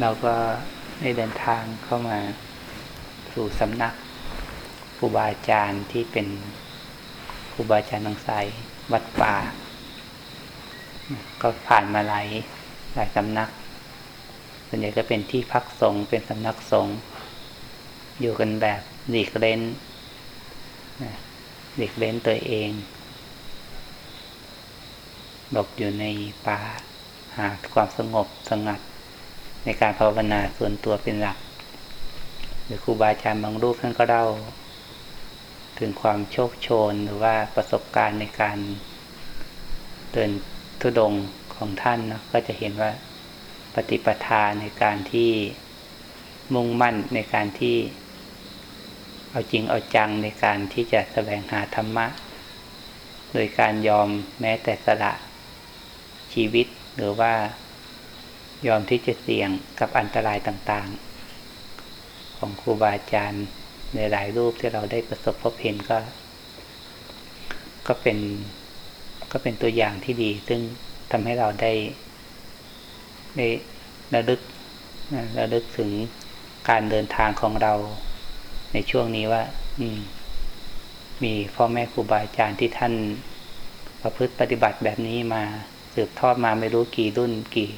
เราก็ได้เดินทางเข้ามาสู่สำนักครูบาอาจารย์ที่เป็นครูบาอาจารย์ทางสายวัดป่า ก็ผ่านมาหลายหลายสำนัก ส่วนใหญ่ก็เป็นที่พักสงฆ์เป็นสำนักสงฆ์อยู่กันแบบหลีกเล้นหลีกเล้นตัวเองหลบอยู่ในป่าหาความสงบสงัด ในการภาวนาส่วนตัวเป็นหลัก หรือครูบาอาจารย์บางรูปท่านก็เล่า ถึงความโชคโชนหรือว่าประสบการณ์ในการเดินทุดงของท่านนะก็จะเห็นว่าปฏิปทาในการที่มุ่งมั่นในการที่เอาจริงเอาจังในการที่จะแสวงหาธรรมะ โดยการยอมแม้แต่สละชีวิตหรือว่า ยอมที่จะเสี่ยงกับอันตรายต่างๆ ของครูบาอาจารย์ในหลายรูปที่เราได้ประสบพบเห็นก็ ก็เป็นก็เป็นตัวอย่างที่ดี ซึ่งทำให้เราได้ได้ระลึกระลึกถึงการเดินทางของเราในช่วงนี้ว่า อืม มีพ่อแม่ครูบาอาจารย์ที่ท่านประพฤติปฏิบัติแบบนี้มาสืบทอดมาไม่รู้กี่รุ่นกี่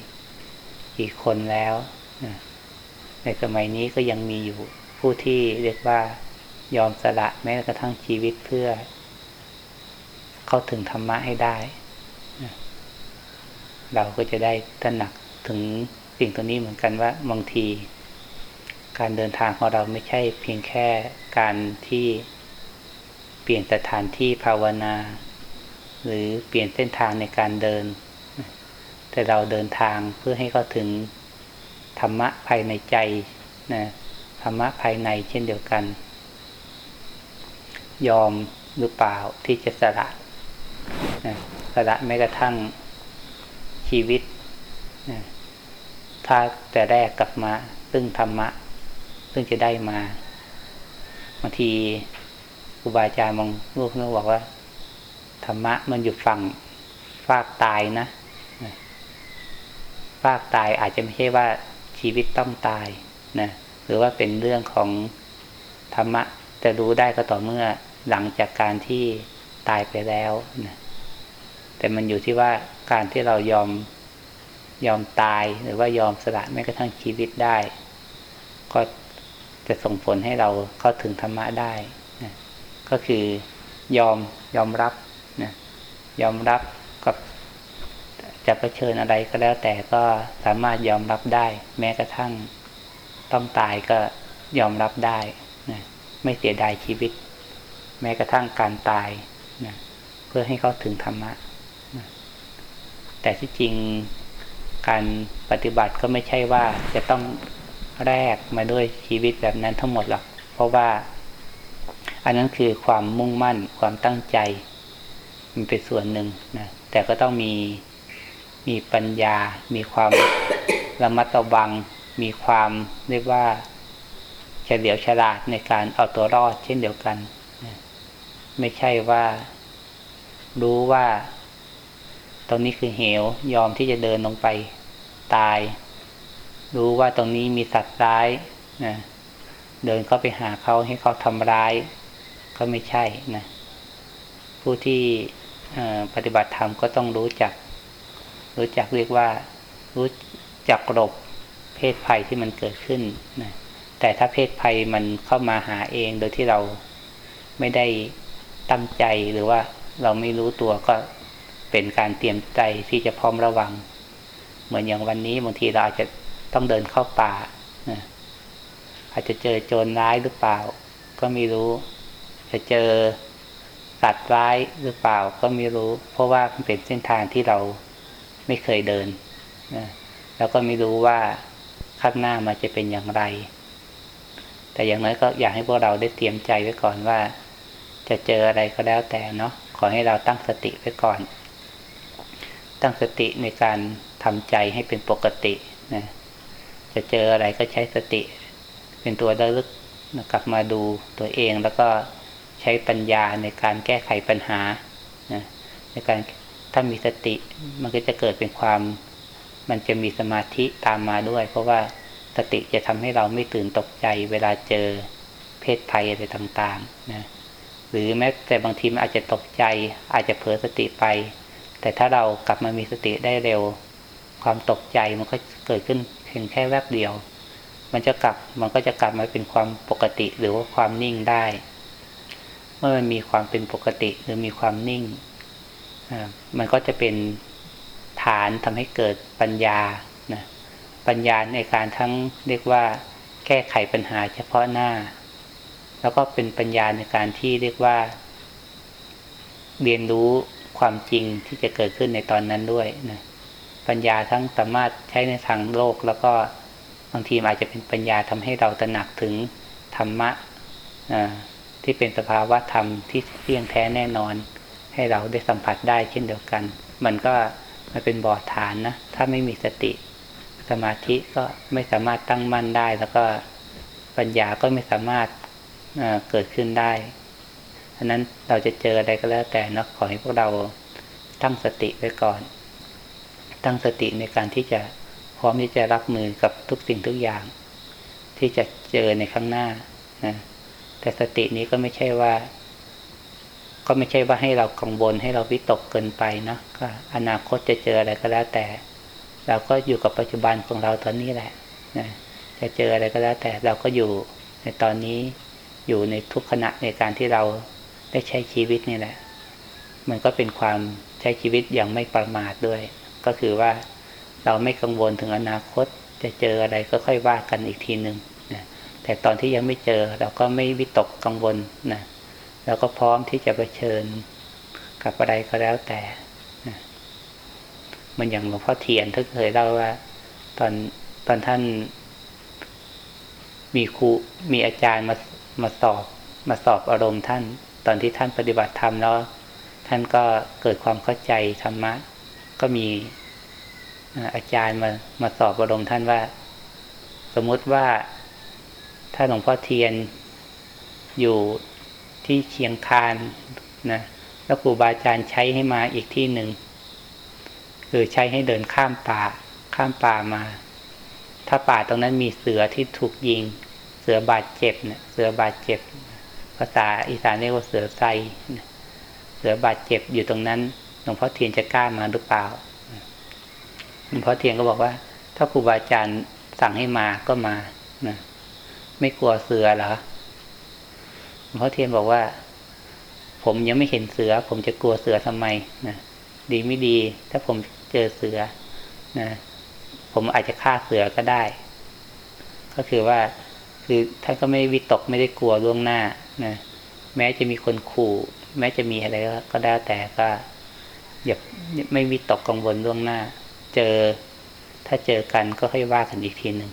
กี่คนแล้วในสมัยนี้ก็ยังมีอยู่ผู้ที่เรียกว่ายอมสละแม้กระทั่งชีวิตเพื่อ เข้าถึงธรรมะให้ได้ เราก็จะได้ตระหนักถึงสิ่งตัวนี้เหมือนกันว่าบางที การเดินทางของเราไม่ใช่เพียงแค่การที่เปลี่ยนสถานที่ภาวนา หรือเปลี่ยนเส้นทางในการเดิน แต่เราเดินทางเพื่อให้เขาถึงธรรมะภายในใจนะธรรมะภายในเช่นเดียวกัน ยอมหรือเปล่าที่จะสละนะสละแม้กระทั่งชีวิตนะถ้าแต่แรกกลับมา ซึ่งธรรมะ ซึ่งจะได้มาบางทีครูบาอาจารย์บางรูปเขาบอกว่า ธรรมะมันอยู่ฝั่งฟากตายนะ ฟากตายอาจจะไม่ใช่ว่าชีวิตต้องตายนะหรือว่าเป็นเรื่องของธรรมะจะรู้ได้ก็ต่อเมื่อหลังจากการที่ตายไปแล้วนะแต่มันอยู่ที่ว่าการที่เรายอมยอมตายหรือว่ายอมสละแม้กระทั่งชีวิตได้ ก็จะส่งผลให้เราเข้าถึงธรรมะได้นะก็คือยอมยอมรับนะยอมรับกับ จะเผชิญอะไรก็แล้วแต่ก็สามารถยอมรับได้ แม้กระทั่งต้องตายก็ยอมรับได้นะไม่เสียดายชีวิต แม้กระทั่งการตายนะเพื่อให้เขาถึงธรรมะนะแต่ที่จริงการปฏิบัติก็ไม่ใช่ว่าจะต้องแลกมาด้วยชีวิตแบบนั้นทั้งหมดหรอก เพราะว่า อันนั้นคือความมุ่งมั่นความตั้งใจ มันเป็นส่วนหนึ่งนะแต่ก็ต้องมี มีปัญญา มีความระมัดระวัง มีความเรียกว่าเฉลียวฉลาดในการเอาตัวรอดเช่นเดียวกัน ไม่ใช่ว่า รู้ว่า ตรงนี้คือเหวยอมที่จะเดินลงไปตาย รู้ว่าตรงนี้มีสัตว์ร้ายนะเดินเข้าไปหาเขาให้เขาทำร้าย ก็ไม่ใช่นะผู้ที่ปฏิบัติธรรมก็ต้องรู้จัก รู้จักเรียกว่า รู้จักหลบเพศภัยที่มันเกิดขึ้นนะแต่ถ้าเพศภัยมันเข้ามาหาเองโดยที่เราไม่ได้ตั้งใจหรือว่าเราไม่รู้ตัวก็เป็นการเตรียมใจที่จะพร้อมระวัง เหมือนอย่างวันนี้บางทีเราอาจจะต้องเดินเข้าป่านะอาจจะเจอโจรร้ายหรือเปล่า ก็ไม่รู้ จะเจอสัตว์ร้ายหรือเปล่าก็ไม่รู้ เพราะว่ามันเป็นเส้นทางที่เรา ไม่เคยเดินนะแล้วก็ไม่รู้ว่าข้างหน้ามันจะเป็นอย่างไร แต่อย่างน้อยก็อยากให้พวกเราได้เตรียมใจไว้ก่อนว่า จะเจออะไรก็แล้วแต่เนาะขอให้เราตั้งสติไว้ก่อน ตั้งสติในการทำใจให้เป็นปกตินะจะเจออะไรก็ใช้สติ เป็นตัวระลึกกลับมาดูตัวเองแล้วก็ใช้ปัญญาในการแก้ไขปัญหานะในการ ถ้ามีสติมันก็จะเกิดเป็นความ มันจะมีสมาธิตามมาด้วย เพราะว่าสติจะทำให้เราไม่ตื่นตกใจ เวลาเจอเพศภัยอะไรต่างๆนะหรือแม้แต่บางทีมันอาจจะตกใจ อาจจะเผลอสติไป แต่ถ้าเรากลับมามีสติได้เร็ว ความตกใจมันก็เกิดขึ้นเพียงแค่แวบเดียว มันจะกลับมันก็จะกลับมาเป็นความปกติหรือว่าความนิ่งได้ เมื่อมันมีความเป็นปกติหรือมีความนิ่ง มันก็จะเป็นฐานทำให้เกิดปัญญานะปัญญาในการทั้งเรียกว่า แก้ไขปัญหาเฉพาะหน้า แล้วก็เป็นปัญญาในการที่เรียกว่า เรียนรู้ความจริงที่จะเกิดขึ้นในตอนนั้นด้วยนะปัญญาทั้งสามารถใช้ในทางโลก แล้วก็บางทีอาจจะเป็นปัญญาทำให้เราตระหนักถึงธรรมะที่เป็นสภาวะธรรมที่เที่ยงแท้แน่นอน ให้เราได้สัมผัสได้เช่นเดียวกัน มันก็มันเป็นบ่อฐานนะ ถ้าไม่มีสติ สมาธิก็ไม่สามารถตั้งมั่นได้ แล้วก็ปัญญาก็ไม่สามารถเกิดขึ้นได้ฉะนั้นเราจะเจออะไรก็แล้วแต่นะขอให้พวกเราตั้งสติไว้ก่อน ตั้งสติในการที่จะพร้อมที่จะรับมือกับทุกสิ่งทุกอย่าง ที่จะเจอในข้างหน้านะแต่สตินี้ก็ไม่ใช่ว่า ก็ไม่ใช่ว่าให้เรากังวลให้เราวิตกเกินไปเนาะก็อนาคตจะเจออะไรก็แล้วแต่ เราก็อยู่กับปัจจุบันของเราตอนนี้แหละนะจะเจออะไรก็แล้วแต่เราก็อยู่ในตอนนี้อยู่ในทุกขณะในการที่เราได้ใช้ชีวิตนี่แหละ มันก็เป็นความใช้ชีวิตอย่างไม่ประมาทด้วย ก็คือว่าเราไม่กังวลถึงอนาคต จะเจออะไรก็ค่อยว่ากันอีกทีหนึ่งนะแต่ตอนที่ยังไม่เจอเราก็ไม่วิตกกังวลนะ เราก็พร้อมที่จะไปเชิญกับอะไรก็แล้วแต่มันอย่างหลวงพ่อเทียนท่านเคยเล่าว่า ตอนตอนท่านมีครูมีอาจารย์มามาสอบมาสอบอารมณ์ท่าน ตอนที่ท่านปฏิบัติธรรมแล้ว ท่านก็เกิดความเข้าใจธรรมะ ก็มีอาจารย์มามาสอบอารมณ์ท่านว่า สมมติว่าถ้าหลวงพ่อเทียนอยู่ ที่เชียงคานนะแล้วครูบาอาจารย์ใช้ให้มาอีกที่หนึ่งคือใช้ให้เดินข้ามป่า ข้ามป่ามา ถ้าป่าตรงนั้นมีเสือที่ถูกยิง เสือบาดเจ็บเนะเสือบาดเจ็บ ภาษาอีสานเรียกว่าเสือไซเสือบาดเจ็บอยู่ตรงนั้นหลวงพ่อเทียนจะกล้ามาหรือเปล่าหลวงพ่อเทียนก็บอกว่า ถ้าครูบาอาจารย์สั่งให้มาก็มานะไม่กลัวเสือเหรอ พ่อเทียนบอกว่า ผมยังไม่เห็นเสือ ผมจะกลัวเสือทำไมนะดีไม่ดี ถ้าผมเจอเสือนะผมอาจจะฆ่าเสือก็ได้ ก็คือว่าคือท่านก็ไม่วิตกไม่ได้กลัวล่วงหน้านะแม้จะมีคนขู่ แม้จะมีอะไรก็ได้แต่ก็อย่าไม่วิตกกังวลล่วงหน้า เจอถ้าเจอกันก็ค่อยว่ากันอีกทีหนึ่ง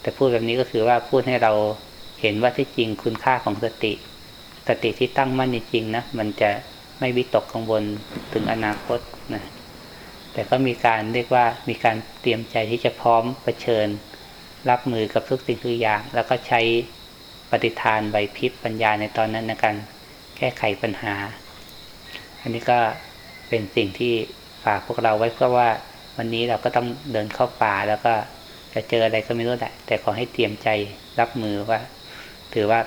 แต่พูดแบบนี้ก็คือว่าพูดให้เรา เห็นว่าที่จริงคุณค่าของสติ สติที่ตั้งมั่นจริงนะมันจะไม่วิตกกังวลถึงอนาคตนะแต่ก็มีการเรียกว่ามีการเตรียมใจที่จะพร้อมเผชิญ รับมือกับทุกสิ่งทุกอย่าง แล้วก็ใช้ปฏิทานใบพิบปัญญาในตอนนั้นในการแก้ไขปัญหา อันนี้ก็เป็นสิ่งที่ฝากพวกเราไว้เพื่อว่าวันนี้เราก็ต้องเดินเข้าป่าแล้วก็จะเจออะไรก็ไม่รู้แหละแต่ขอให้เตรียมใจรับมือว่า ถือว่า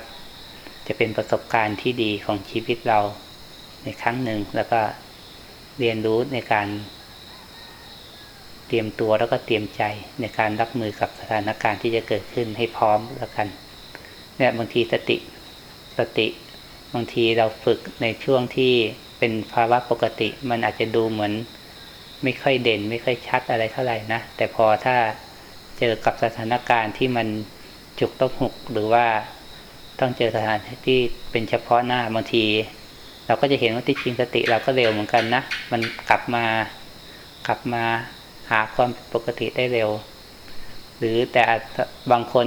จะเป็นประสบการณ์ที่ดีของชีวิตเราในครั้งหนึ่ง แล้วก็เรียนรู้ในการ เตรียมตัวแล้วก็เตรียมใจในการรับมือกับสถานการณ์ที่จะเกิดขึ้นให้พร้อมแล้วกันเนี่ยบางทีสติสติ บางทีเราฝึกในช่วงที่เป็นภาวะปกติ มันอาจจะดูเหมือนไม่ค่อยเด่น ไม่ค่อยชัดอะไรเท่าไหร่นะแต่พอถ้าเจอกับสถานการณ์ที่มันจุกต้องหุกหรือว่า ต้องเจอสถานที่เป็นเฉพาะหน้าบางที เราก็จะเห็นว่าที่จริงสติเราก็เร็วเหมือนกันนะ มันกลับมากลับมาหาความปกติได้เร็ว หรือแต่บางคน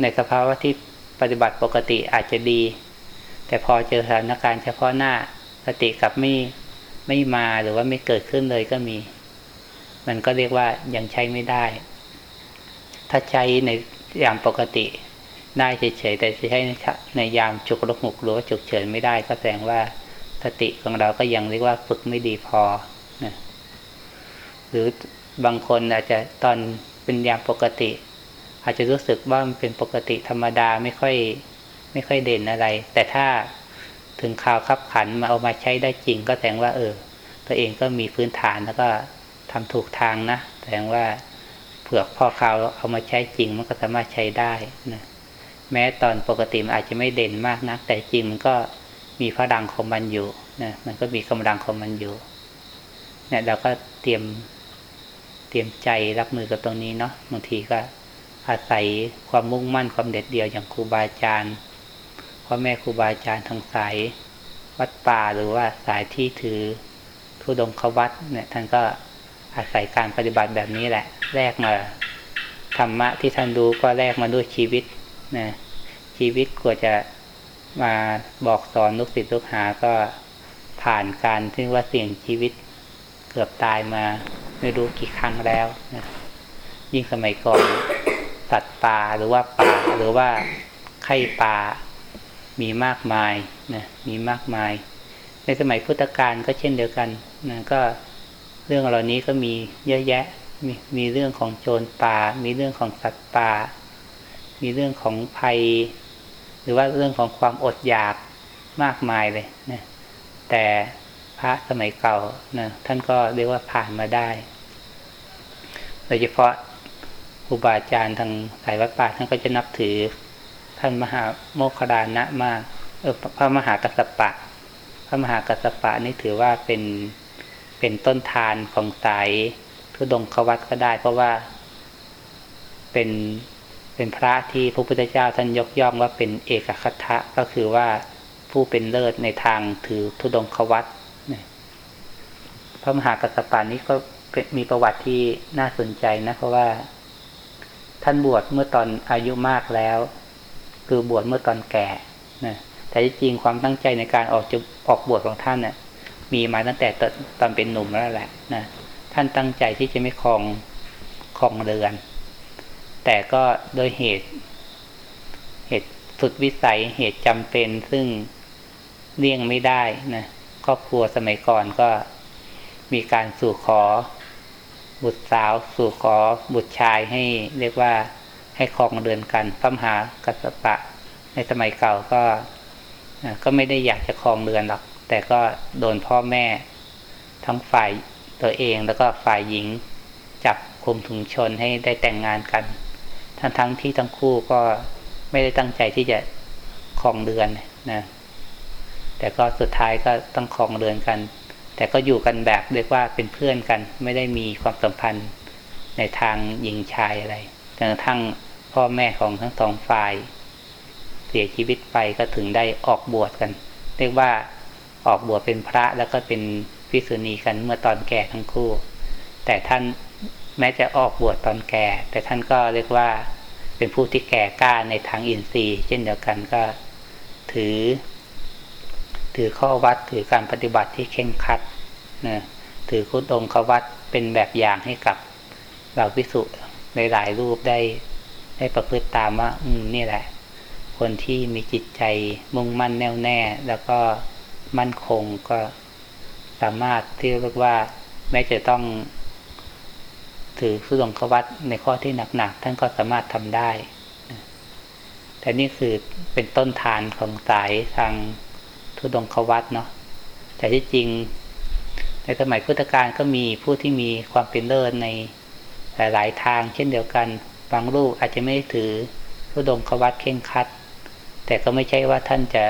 ในสภาวะที่ปฏิบัติปกติอาจจะดี แต่พอเจอสถานการณ์เฉพาะหน้าสติกลับไม่ไม่มาหรือว่าไม่เกิดขึ้นเลยก็มี มันก็เรียกว่ายังใช้ไม่ได้ ถ้าใช้ในอย่ามปกติ ได้เฉยๆแต่จะใช้ในยามฉุกระหุกหรือว่าฉุกเฉินไม่ได้ ก็แสดงว่าสติของเราก็ยังเรียกว่าฝึกไม่ดีพอนะหรือบางคนอาจจะตอนเป็นยามปกติ อาจจะรู้สึกว่ามันเป็นปกติธรรมดาไม่ค่อยไม่ค่อยเด่นอะไร แต่ถ้าถึงข่าวขับขันมาเอามาใช้ได้จริง ก็แสดงว่า เออ ตัวเองก็มีพื้นฐานแล้วก็ทำถูกทางนะแสดงว่าเผื่อพอข่าวเอามาใช้จริงมันก็สามารถใช้ได้นะ แม้ตอนปกติมันอาจจะไม่เด่นมากนัก แต่จริงมันก็มีพลังของมันอยู่นะมันก็มีกำลังของมันอยู่เนี่ยเราก็เตรียมเตรียมใจรับมือกับตรงนี้เนาะบางทีก็อาศัยความมุ่งมั่นความเด็ดเดี่ยวอย่างครูบาอาจารย์พ่อแม่ครูบาอาจารย์ทางสายวัดป่าหรือว่าสายที่ถือทุดงควัดเนี่ยท่านก็อาศัยการปฏิบัติแบบนี้แหละ แลกมาธรรมะที่ท่านรู้ก็แลกมาด้วยชีวิต นะชีวิตกว่าจะมาบอกสอนลูกศิษย์ลูกหาก็ผ่านการที่ว่าเสี่ยงชีวิตเกือบตายมาไม่รู้กี่ครั้งแล้วนะยิ่งสมัยก่อนสัตว์ป่าหรือว่าป่าหรือว่าไข่ป่ามีมากมายนะมีมากมาย ในสมัยพุทธกาลก็เช่นเดียวกันนะก็เรื่องเหล่านี้ก็มีเยอะแยะ มีมีเรื่องของโจรป่า มีเรื่องของสัตว์ป่า มีเรื่องของภัย หรือว่าเรื่องของความอดอยากมากมายเลยนะแต่พระสมัยเก่านะท่านก็เรียกว่าผ่านมาได้ โดยเฉพาะครูบาอาจารย์ทางสายวัดป่าท่านก็จะนับถือ ท่านมหาโมคคลานะมากเออพระมหากัสสปะ พระมหากัสสปะนี่ถือว่าเป็นเป็นต้นทานของสายทุดงควัตก็ได้ เพราะว่าเป็น เป็นพระที่พระพุทธเจ้าท่านยกย่องว่าเป็นเอกคัตะก็คือว่าผู้เป็นเลิศในทางถือทุดงควัตพระมหากัสสปานี้ก็มีประวัติที่น่าสนใจนะเพราะว่า ท่านบวชเมื่อตอนอายุมากแล้ว คือบวชเมื่อตอนแก่นะแต่จริงความตั้งใจในการออกจะออกบวชของท่านนะ่ยมีมาตั้งแต่ตตอนเป็นหนุ่มแล้วแหละนะท่านตั้งใจที่จะไม่คลองคลองเรือน แต่ก็โดยเหตุ เหตุสุดวิสัยเหตุจำเป็นซึ่งเลี่ยงไม่ได้นะครอบครัวสมัยก่อนก็มีการสู่ขอ บุตรสาวสู่ขอบุตรชายให้เรียกว่าให้คลองเรือนกันพระมหากัสสปะ ในสมัยเก่าก็ก็ไม่ได้อยากจะคลองเรือนหรอก แต่ก็โดนพ่อแม่ ทั้งฝ่ายตัวเองแล้วก็ฝ่ายหญิงจับคุมถุงชนให้ได้แต่งงานกัน ทั้งทั้งที่ทั้งคู่ก็ไม่ได้ตั้งใจที่จะคลองเรือนนะแต่ก็สุดท้ายก็ต้องคลองเรือนกัน แต่ก็อยู่กันแบบเรียกว่าเป็นเพื่อนกัน ไม่ได้มีความสัมพันธ์ในทางหญิงชายอะไรจนกระทั่งพ่อแม่ของทั้งสองฝ่าย เสียชีวิตไปก็ถึงได้ออกบวชกัน เรียกว่าออกบวชเป็นพระแล้วก็เป็นพิสุณีกันเมื่อตอนแก่ทั้งคู่ แต่ท่าน แม้จะออกบวชตอนแก่ แต่ท่านก็เรียกว่าเป็นผู้ที่แก่กล้าในทางอินทรีย์ เช่นเดียวกันก็ถือ ถือข้อวัดถือการปฏิบัติที่เข่งคัดนะถือคุดองควัดเป็นแบบอย่างให้กับเราพิสุในหลายรูปได้ได้ประพฤติตามว่า อืมนี่แหละ คนที่มีจิตใจมุ่งมั่นแน่วแน่ แล้วก็มั่นคงก็สามารถที่เรียกว่าแม้จะต้อง ถือสุดงควัตในข้อที่หนักๆท่านก็สามารถทำได้ แต่นี่คือเป็นต้นทานของสายทางทุดงควัตเนาะ แต่ที่จริง ในสมัยพุทธกาลก็มีผู้ที่มีความเป็นเลิศในหลายๆทาง เช่นเดียวกัน บางรูปอาจจะไม่ถือทุดงควัตเข่งคัด แต่ก็ไม่ใช่ว่าท่านจะ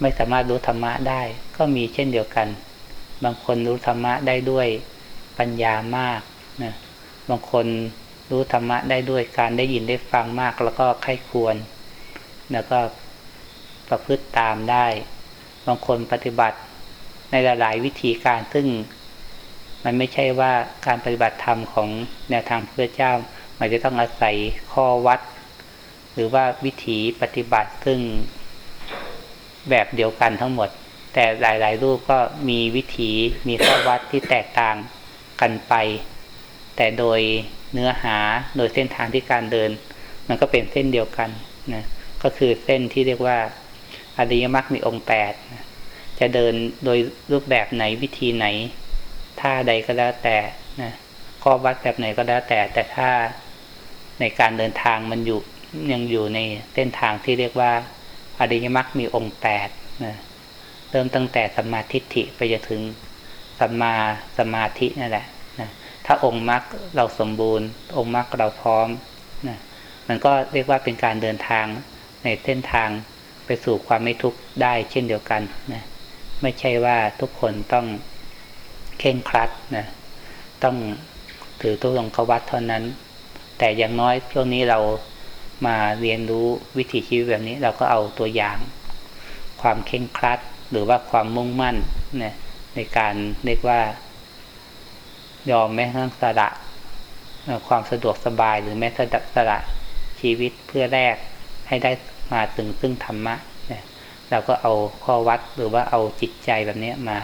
ไม่สามารถรู้ธรรมะได้ ก็มีเช่นเดียวกัน บางคนรู้ธรรมะได้ด้วยปัญญามากนะ บางคนรู้ธรรมะได้ด้วยการได้ยินได้ฟังมากแล้วก็ไข้ควร แล้วก็ประพฤติตามได้ บางคนปฏิบัติในหลาย ๆ วิธีการซึ่ง มันไม่ใช่ว่าการปฏิบัติธรรมของแนวทางพื่อเจ้า มันจะต้องอาศัยข้อวัด หรือว่าวิธีปฏิบัติซึ่งแบบเดียวกันทั้งหมด แต่หลาย ๆ รูปก็มีวิถีมีข้อวัดที่แตกต่างกันไป แต่โดยเนื้อหาโดยเส้นทางที่การเดิน มันก็เป็นเส้นเดียวกันนะก็คือเส้นที่เรียกว่าอริยมรรคมีองค์แปดนะจะเดินโดยรูปแบบไหนวิธีไหน ท่าใดก็แล้วแต่นะข้อวัดแบบไหนก็แล้วแต่ แต่ถ้าในการเดินทางมันอยู่ยังอยู่ในเส้นทางที่เรียกว่าอริยมรรคมีองค์แปดนะเริ่มตั้งแต่สัมมาทิฏฐิไปจนถึงสัมมาสมาธินั่นแหละนะ ถ้าองค์มรรคเราสมบูรณ์ องค์มรรคเราพร้อมนะมันก็เรียกว่าเป็นการเดินทางในเส้นทางไปสู่ความไม่ทุกข์ได้เช่นเดียวกันนะไม่ใช่ว่าทุกคนต้องเข่งครัดนะต้องถือตัวลงกวัดเท่านั้น แต่อย่างน้อยช่วงนี้เรามาเรียนรู้วิถีชีวิตแบบนี้ เราก็เอาตัวอย่าง ความเข่งครัด หรือว่าความมุ่งมั่นนะในการเรียกว่า ยอมแม้ทั้งสละความสะดวกสบายหรือแม้สละสระชีวิตเพื่อแลกให้ได้มาถึงซึ่งธรรมะเนี่ยเราก็เอาข้อวัดหรือว่าเอาจิตใจแบบนี้มา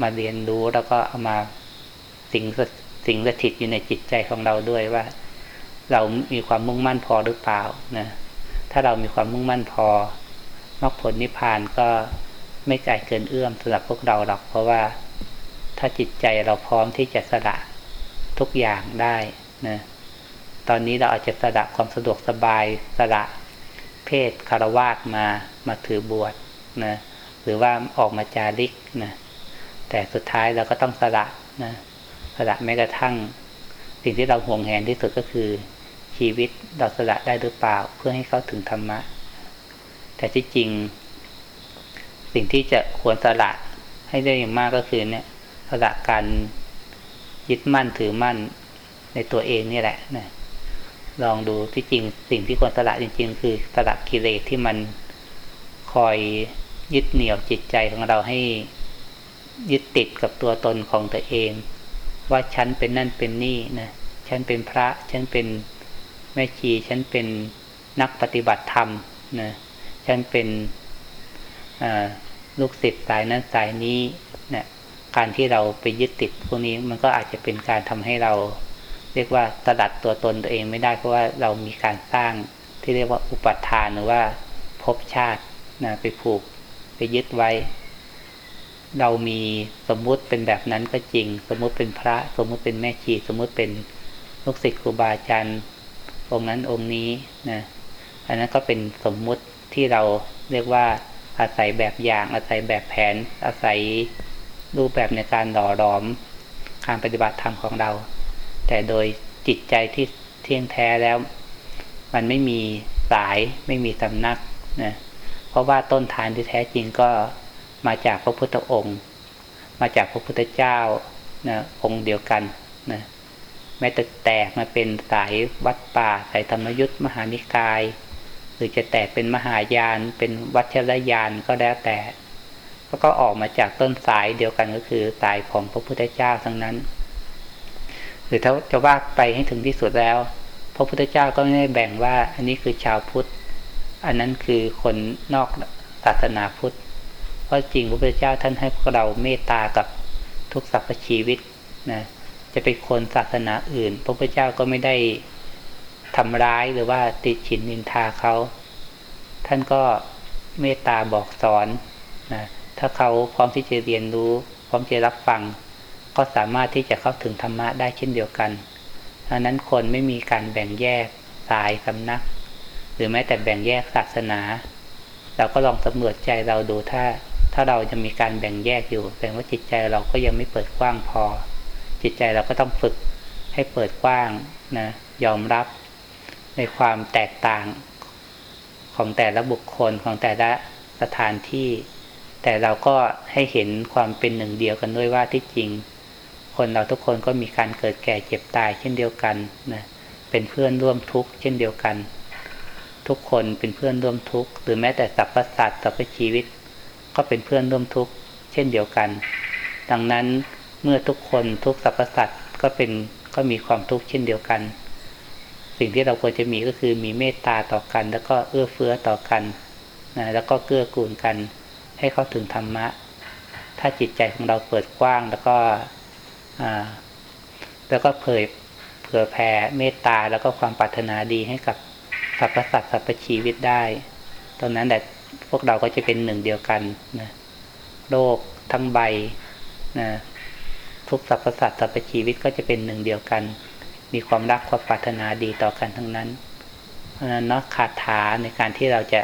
มาเรียนรู้แล้วก็เอามาสิงสิงสถิตอยู่ในจิตใจของเราด้วยว่า เรามีความมุ่งมั่นพอหรือเปล่านะถ้าเรามีความมุ่งมั่นพอมรรคผลนิพพานก็ไม่ไกลเกินเอื้อมสำหรับพวกเราหรอกเพราะว่า ถ้าจิตใจเราพร้อมที่จะสละทุกอย่างได้นะตอนนี้เราอาจจะสละความสะดวกสบายสละเพศคารวาสมามาถือบวชนะหรือว่าออกมาจาริกนะแต่สุดท้ายเราก็ต้องสละนะสละแม้กระทั่ง สิ่งที่เราห่วงแหนที่สุดก็คือ ชีวิตเราสละได้หรือเปล่าเพื่อให้เข้าถึงธรรมะ แต่ที่จริง สิ่งที่จะควรสละให้ได้อย่างมากก็คือเนี่ย สละการยึดมั่นถือมั่นในตัวเองนี่แหละนะลองดูที่จริงสิ่งที่ควรสละจริง ๆ คือสละกิเลสที่มันคอยยึดเหนี่ยวจิตใจของเราให้ยึดติดกับตัวตนของตัวเอง ว่าฉันเป็นนั่นเป็นนี่นะฉันเป็นพระฉันเป็นแม่ชีฉันเป็นนักปฏิบัติธรรมนะฉันเป็นลูกศิษย์สายนั้นสายนี้ การที่เราไปยึดติดพวกนี้มันก็อาจจะเป็นการทำให้เรา เรียกว่าสลัดตัวตนตัวเองไม่ได้เพราะว่าเรามีการสร้างที่เรียกว่าอุปทานหรือว่าภพชาตินะไปผูกไปยึดไว้ เรามีสมมุติเป็นแบบนั้นก็จริง สมมุติเป็นพระสมมุติเป็นแม่ชีสมมุติเป็นลูกศิษย์ครูบาอาจารย์องค์นั้นองค์นี้นะอันนั้นก็เป็นสมมุติที่เราเรียกว่าอาศัยแบบอย่างอาศัยแบบแผนอาศัย รูปแบบในการหล่อหลอมการปฏิบัติธรรมของเรา แต่โดยจิตใจที่เที่ยงแท้แล้ว มันไม่มีสายไม่มีสำนักนะเพราะว่าต้นทานที่แท้จริงก็มาจากพระพุทธองค์ มาจากพระพุทธเจ้านะองค์เดียวกันนะแม้แต่แตกมาเป็นสายวัดป่าสายธรรมยุทธมหานิกาย หรือจะแตกเป็นมหายานเป็นวัชรยานก็แล้วแต่ ก็ออกมาจากต้นสายเดียวกันก็คือสายของพระพุทธเจ้าทั้งนั้นหรือถ้าจะว่าไปให้ถึงที่สุดแล้ว พระพุทธเจ้าก็ไม่ได้แบ่งว่า อันนี้คือชาวพุทธ อันนั้นคือคนนอกศาสนาพุทธ เพราะจริงพระพุทธเจ้าท่านให้พวกเราเมตตากับทุกสรรพชีวิตนะจะเป็นคนศาสนาอื่น พระพุทธเจ้าก็ไม่ได้ทำร้ายหรือว่าติดฉินนินทาเขา ท่านก็เมตตาบอกสอนนะ ถ้าเขาพร้อมที่จะเรียนรู้ พร้อมจะรับฟัง ก็สามารถที่จะเข้าถึงธรรมะได้เช่นเดียวกันดังนั้นคนไม่มีการแบ่งแยกสายสำนัก หรือแม้แต่แบ่งแยกศาสนา เราก็ลองสำรวจใจเราดูถ้า ถ้าเราจะมีการแบ่งแยกอยู่แสดงว่าจิตใจเราก็ยังไม่เปิดกว้างพอ จิตใจเราก็ต้องฝึกให้เปิดกว้างนะยอมรับในความแตกต่างของแต่ละบุคคลของแต่ละสถานที่ แต่เราก็ให้เห็นความเป็นหนึ่งเดียวกันด้วยว่าที่จริง คนเราทุกคนก็มีการเกิดแก่เจ็บตายเช่นเดียวกันนะเป็นเพื่อนร่วมทุกข์เช่นเดียวกัน ทุกคนเป็นเพื่อนร่วมทุกข์หรือแม้แต่สรรพสัตว์สรรพชีวิต ก็เป็นเพื่อนร่วมทุกข์เช่นเดียวกัน ดังนั้นเมื่อทุกคนทุกสรรพสัตว์ก็เป็นก็มีความทุกข์เช่นเดียวกัน สิ่งที่เราควรจะมีก็คือมีเมตตาต่อกัน แล้วก็เอื้อเฟื้อต่อกันนะแล้วก็เกื้อกูลกัน ให้เข้าถึงธรรมะ ถ้าจิตใจของเราเปิดกว้างแล้วก็แล้วก็เผยเผื่อแผ่เมตตาแล้วก็ความปรารถนาดีให้กับสรรพสัตว์สรรพชีวิตได้ ตอนนั้นแต่พวกเราก็จะเป็นหนึ่งเดียวกันนะโลกทั้งใบนะทุกสรรพสัตว์สรรพชีวิตก็จะเป็นหนึ่งเดียวกัน มีความรักความปรารถนาดีต่อกันทั้งนั้นเพราะนั้นเนาะคาถาในการที่เราจะ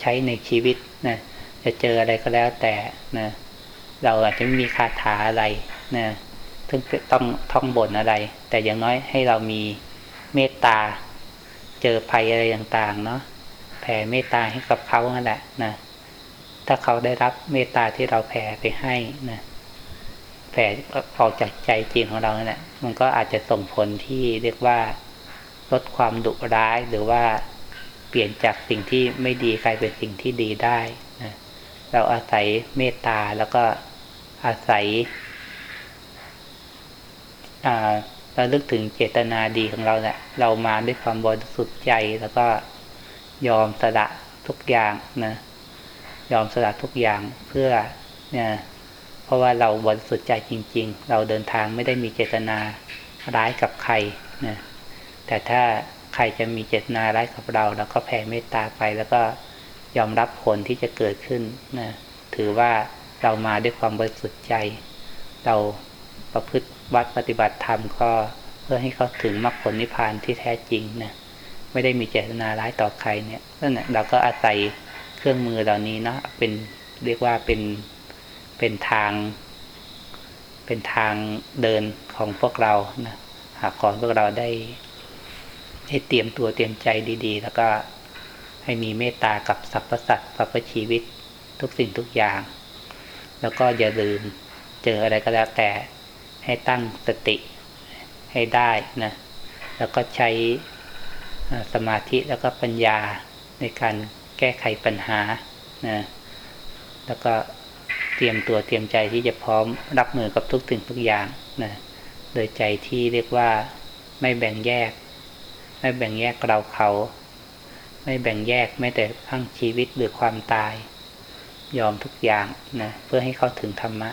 ใช้ในชีวิตนะ จะเจออะไรก็แล้วแต่นะเราอาจจะไม่มีคาถาอะไรนะซึ่งต้องท่องบนอะไร แต่อย่างน้อยให้เรามีเมตตา เจอภัยอะไรต่างๆเนาะแผ่เมตตาให้กับเขานั่นแหละนะถ้าเขาได้รับเมตตาที่เราแผ่ไปให้นะแผ่ออกจากใจจริงของเราเนี่ยมันก็อาจจะส่งผลที่เรียกว่าลดความดุร้ายหรือว่าเปลี่ยนจากสิ่งที่ไม่ดีกลายเป็นสิ่งที่ดีได้ เราอาศัยเมตตาแล้วก็อาศัยเราลึกถึงเจตนาดีของเราแหละเรามาด้วยความบริสุทธิ์ใจแล้วก็ยอมสละทุกอย่างนะยอมสละทุกอย่างเพื่อเนี่ยเพราะว่าเราบริสุทธิ์ใจจริง ๆ เราเดินทางไม่ได้มีเจตนาร้ายกับใครนะแต่ถ้าใครจะมีเจตนาร้ายกับเราเราก็แผ่เมตตาไปแล้วก็ ยอมรับผลที่จะเกิดขึ้นนะถือว่าเรามาด้วยความบริสุทธิ์ใจ เราประพฤติวัดปฏิบัติธรรมก็เพื่อให้เขาถึงมรรคผลนิพพานที่แท้จริงนะไม่ได้มีเจตนาร้ายต่อใครเนี่ยนั่นแหละเราก็อาศัยเครื่องมือเหล่านี้เนาะเป็นเรียกว่าเป็นเป็นทาง เป็นทางเดินของพวกเรานะหากขอพวกเราได้ให้เตรียมตัวเตรียมใจดี ๆ แล้วก็ ให้มีเมตตากับสรรพสัตว์สรรพชีวิตทุกสิ่งทุกอย่าง แล้วก็อย่าลืมเจออะไรก็แล้วแต่ให้ตั้งสติให้ได้นะแล้วก็ใช้สมาธิแล้วก็ปัญญาในการแก้ไขปัญหานะแล้วก็เตรียมตัวเตรียมใจที่จะพร้อมรับมือกับทุกสิ่งทุกอย่างนะโดยใจที่เรียกว่าไม่แบ่งแยก ไม่แบ่งแยกเราเขา ไม่แบ่งแยกแม้แต่ทั้งชีวิตหรือความตาย ยอมทุกอย่างนะเพื่อให้เข้าถึงธรรมะ